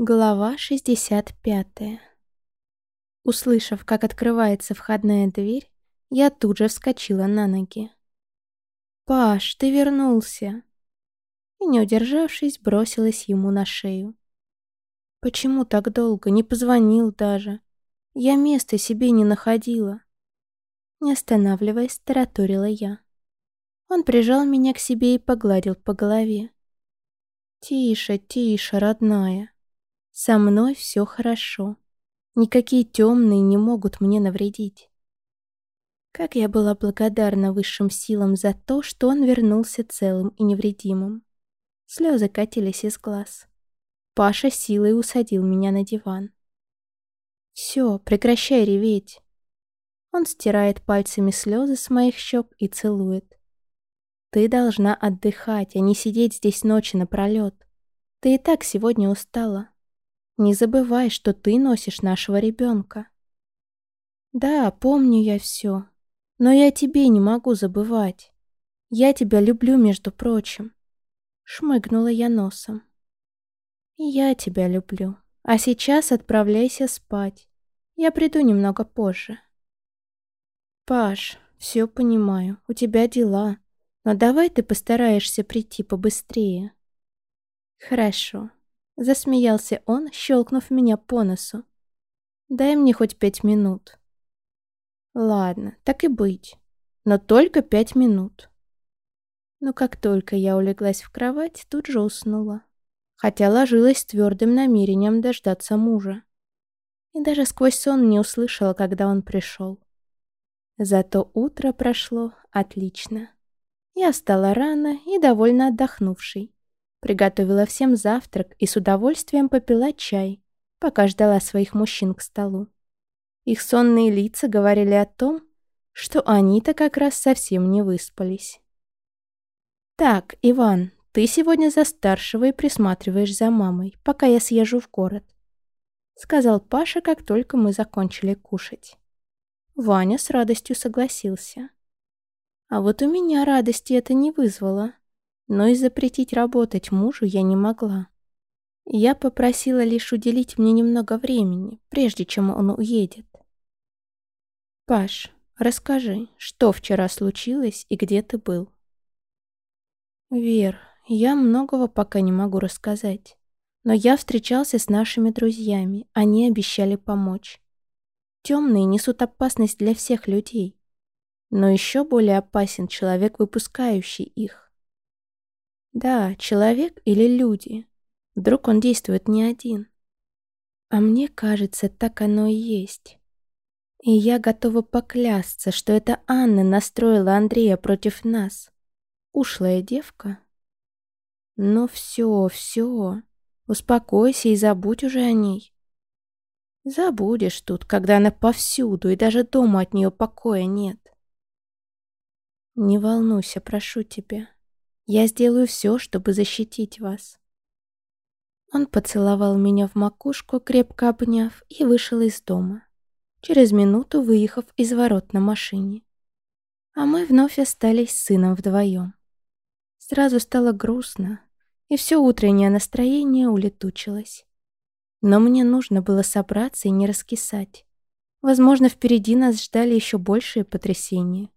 Глава 65 Услышав, как открывается входная дверь, я тут же вскочила на ноги. «Паш, ты вернулся!» И, не удержавшись, бросилась ему на шею. «Почему так долго? Не позвонил даже. Я места себе не находила». Не останавливаясь, тараторила я. Он прижал меня к себе и погладил по голове. «Тише, тише, родная. Со мной все хорошо. Никакие темные не могут мне навредить. Как я была благодарна высшим силам за то, что он вернулся целым и невредимым. Слезы катились из глаз. Паша силой усадил меня на диван. «Все, прекращай реветь». Он стирает пальцами слезы с моих щек и целует. «Ты должна отдыхать, а не сидеть здесь ночи напролет. Ты и так сегодня устала. Не забывай, что ты носишь нашего ребенка. Да, помню я все. Но я тебе не могу забывать. Я тебя люблю, между прочим. Шмыгнула я носом. Я тебя люблю. А сейчас отправляйся спать. Я приду немного позже. Паш, все понимаю, у тебя дела. Но давай ты постараешься прийти побыстрее. Хорошо. Засмеялся он, щелкнув меня по носу. «Дай мне хоть пять минут». «Ладно, так и быть. Но только пять минут». Но как только я улеглась в кровать, тут же уснула. Хотя ложилась с твердым намерением дождаться мужа. И даже сквозь сон не услышала, когда он пришел. Зато утро прошло отлично. Я встала рано и довольно отдохнувшей. Приготовила всем завтрак и с удовольствием попила чай, пока ждала своих мужчин к столу. Их сонные лица говорили о том, что они-то как раз совсем не выспались. «Так, Иван, ты сегодня за старшего и присматриваешь за мамой, пока я съезжу в город», сказал Паша, как только мы закончили кушать. Ваня с радостью согласился. А вот у меня радости это не вызвало но и запретить работать мужу я не могла. Я попросила лишь уделить мне немного времени, прежде чем он уедет. «Паш, расскажи, что вчера случилось и где ты был?» «Вер, я многого пока не могу рассказать, но я встречался с нашими друзьями, они обещали помочь. Темные несут опасность для всех людей, но еще более опасен человек, выпускающий их. Да, человек или люди. Вдруг он действует не один. А мне кажется, так оно и есть. И я готова поклясться, что это Анна настроила Андрея против нас. Ушлая девка. Но все, все. Успокойся и забудь уже о ней. Забудешь тут, когда она повсюду, и даже дома от нее покоя нет. Не волнуйся, прошу тебя. Я сделаю все, чтобы защитить вас». Он поцеловал меня в макушку, крепко обняв, и вышел из дома, через минуту выехав из ворот на машине. А мы вновь остались с сыном вдвоем. Сразу стало грустно, и все утреннее настроение улетучилось. Но мне нужно было собраться и не раскисать. Возможно, впереди нас ждали еще большие потрясения.